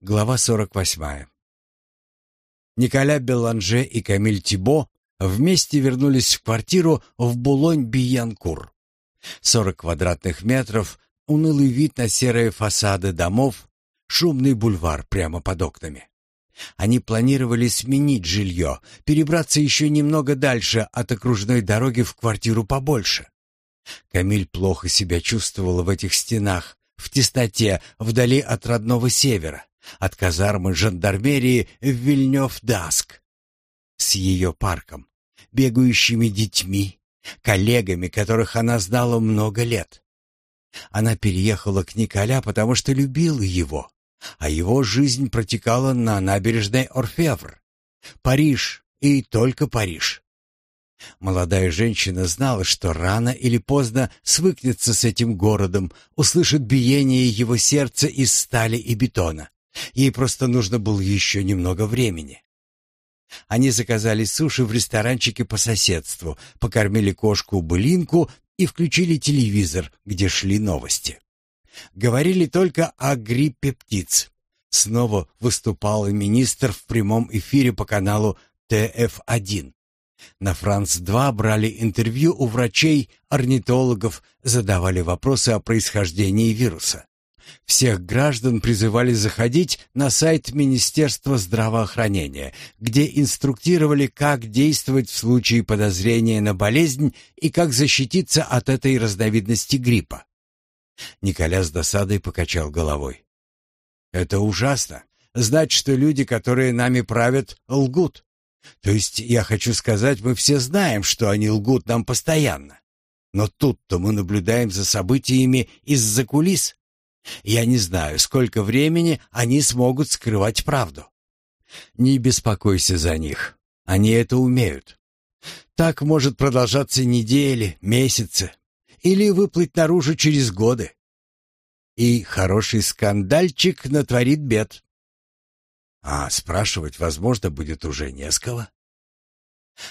Глава 48. Николя Беланже и Камиль Тибо вместе вернулись в квартиру в Булонь-Биянкур. 40 квадратных метров, унылый вид на серые фасады домов, шумный бульвар прямо под окнами. Они планировали сменить жилье, перебраться еще немного дальше от окружной дороги в квартиру побольше. Камиль плохо себя чувствовал в этих стенах, в тесноте, вдали от родного севера от казармы жандармерии в Вильнёв-Даск с ее парком, бегающими детьми, коллегами, которых она знала много лет. Она переехала к Николя, потому что любила его, а его жизнь протекала на набережной Орфевр. Париж и только Париж. Молодая женщина знала, что рано или поздно свыкнется с этим городом, услышит биение его сердца из стали и бетона. Ей просто нужно было еще немного времени. Они заказали суши в ресторанчике по соседству, покормили кошку-былинку и включили телевизор, где шли новости. Говорили только о гриппе птиц. Снова выступал министр в прямом эфире по каналу ТФ-1. На Франц-2 брали интервью у врачей, орнитологов, задавали вопросы о происхождении вируса. Всех граждан призывали заходить на сайт Министерства здравоохранения, где инструктировали, как действовать в случае подозрения на болезнь и как защититься от этой разновидности гриппа. Николя с досадой покачал головой. «Это ужасно. Знать, что люди, которые нами правят, лгут. То есть, я хочу сказать, мы все знаем, что они лгут нам постоянно. Но тут-то мы наблюдаем за событиями из-за кулис. Я не знаю, сколько времени они смогут скрывать правду. Не беспокойся за них. Они это умеют. Так может продолжаться недели, месяцы или выплыть наружу через годы. И хороший скандальчик натворит бед. А спрашивать, возможно, будет уже не с кого.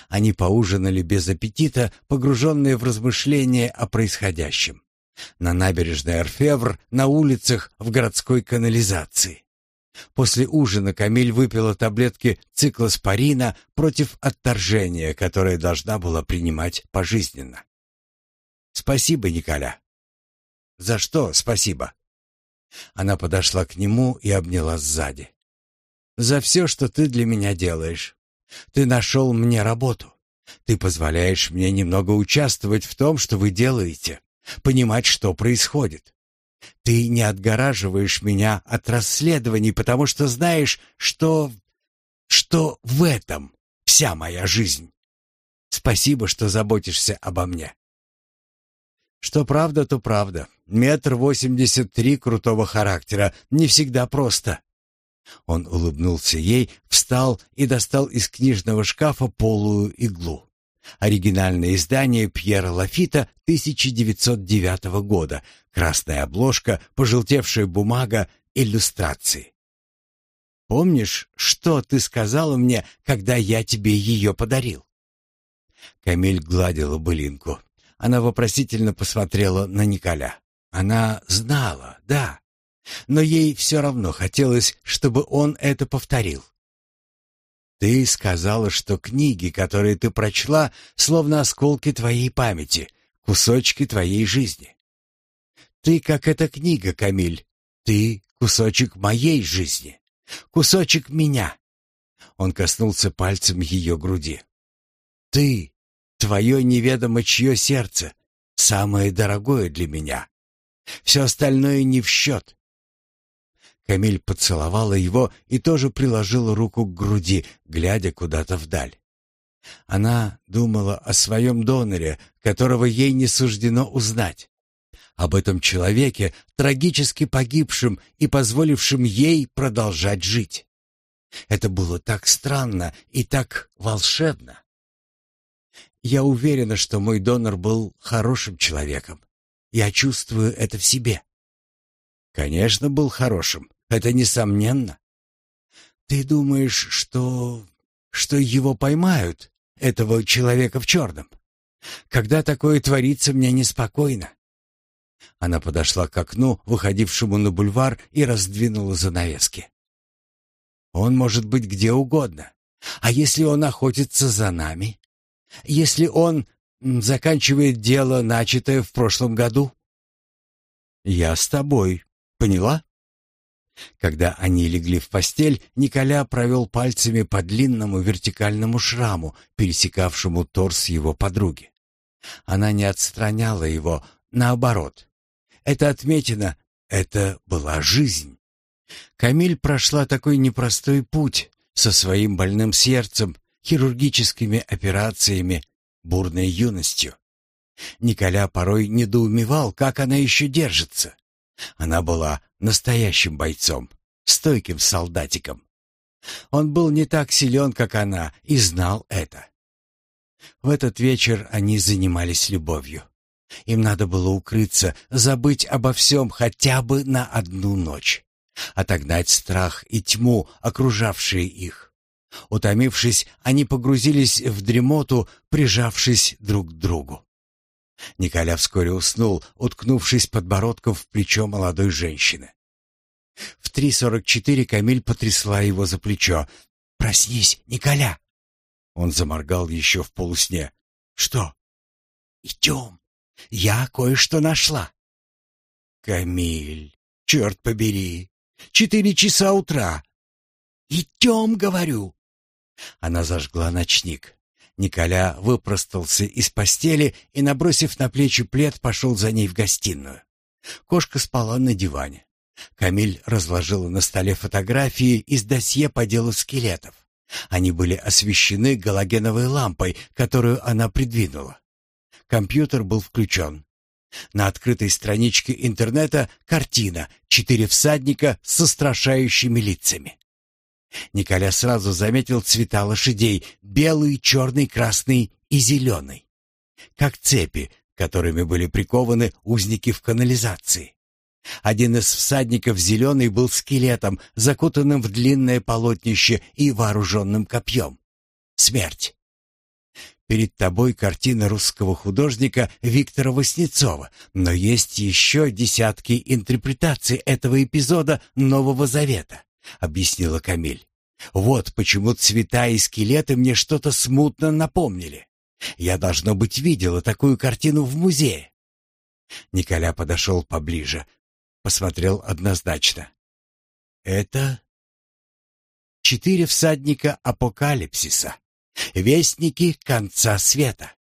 Они поужинали без аппетита, погруженные в размышления о происходящем. На набережной Орфевр, на улицах, в городской канализации. После ужина Камиль выпила таблетки циклоспорина против отторжения, которое должна была принимать пожизненно. «Спасибо, Николя». «За что спасибо?» Она подошла к нему и обняла сзади. «За все, что ты для меня делаешь. Ты нашел мне работу. Ты позволяешь мне немного участвовать в том, что вы делаете понимать, что происходит. Ты не отгораживаешь меня от расследований, потому что знаешь, что... что в этом вся моя жизнь. Спасибо, что заботишься обо мне. Что правда, то правда. Метр восемьдесят три крутого характера. Не всегда просто. Он улыбнулся ей, встал и достал из книжного шкафа полую иглу. Оригинальное издание Пьера Лафита 1909 года. Красная обложка, пожелтевшая бумага, иллюстрации. Помнишь, что ты сказала мне, когда я тебе ее подарил? Камиль гладила былинку. Она вопросительно посмотрела на Николя. Она знала, да, но ей все равно хотелось, чтобы он это повторил. Ты сказала, что книги, которые ты прочла, словно осколки твоей памяти, кусочки твоей жизни. Ты как эта книга, Камиль. Ты кусочек моей жизни, кусочек меня. Он коснулся пальцем ее груди. Ты, твое неведомо чье сердце, самое дорогое для меня. Все остальное не в счет. Камиль поцеловала его и тоже приложила руку к груди, глядя куда-то вдаль. Она думала о своем доноре, которого ей не суждено узнать. Об этом человеке, трагически погибшем и позволившем ей продолжать жить. Это было так странно и так волшебно. Я уверена, что мой донор был хорошим человеком. Я чувствую это в себе. Конечно, был хорошим. Это несомненно. Ты думаешь, что... что его поймают, этого человека в черном? Когда такое творится, мне неспокойно. Она подошла к окну, выходившему на бульвар, и раздвинула занавески. Он может быть где угодно. А если он охотится за нами? Если он заканчивает дело, начатое в прошлом году? Я с тобой. Поняла? Когда они легли в постель, Николя провел пальцами по длинному вертикальному шраму, пересекавшему торс его подруги. Она не отстраняла его, наоборот. Это отметина, это была жизнь. Камиль прошла такой непростой путь со своим больным сердцем, хирургическими операциями, бурной юностью. Николя порой недоумевал, как она еще держится. Она была настоящим бойцом, стойким солдатиком. Он был не так силен, как она, и знал это. В этот вечер они занимались любовью. Им надо было укрыться, забыть обо всем хотя бы на одну ночь, отогнать страх и тьму, окружавшие их. Утомившись, они погрузились в дремоту, прижавшись друг к другу. Николя вскоре уснул, уткнувшись подбородком в плечо молодой женщины. В 3.44 Камиль потрясла его за плечо. «Проснись, Николя!» Он заморгал еще в полусне. «Что?» «Идем. Я кое-что нашла». «Камиль, черт побери! Четыре часа утра!» «Идем, говорю!» Она зажгла ночник. Николя выпростался из постели и, набросив на плечи плед, пошел за ней в гостиную. Кошка спала на диване. Камиль разложила на столе фотографии из досье по делу скелетов. Они были освещены галогеновой лампой, которую она придвинула. Компьютер был включен. На открытой страничке интернета картина «Четыре всадника с устрашающими лицами». Николя сразу заметил цвета лошадей — белый, черный, красный и зеленый. Как цепи, которыми были прикованы узники в канализации. Один из всадников зеленый был скелетом, закутанным в длинное полотнище и вооруженным копьем. Смерть. Перед тобой картина русского художника Виктора Васнецова, но есть еще десятки интерпретаций этого эпизода Нового Завета, объяснила Камиль. Вот почему цвета и скелеты мне что-то смутно напомнили. Я, должно быть, видела такую картину в музее. Николя подошел поближе, посмотрел однозначно. Это четыре всадника апокалипсиса, вестники конца света.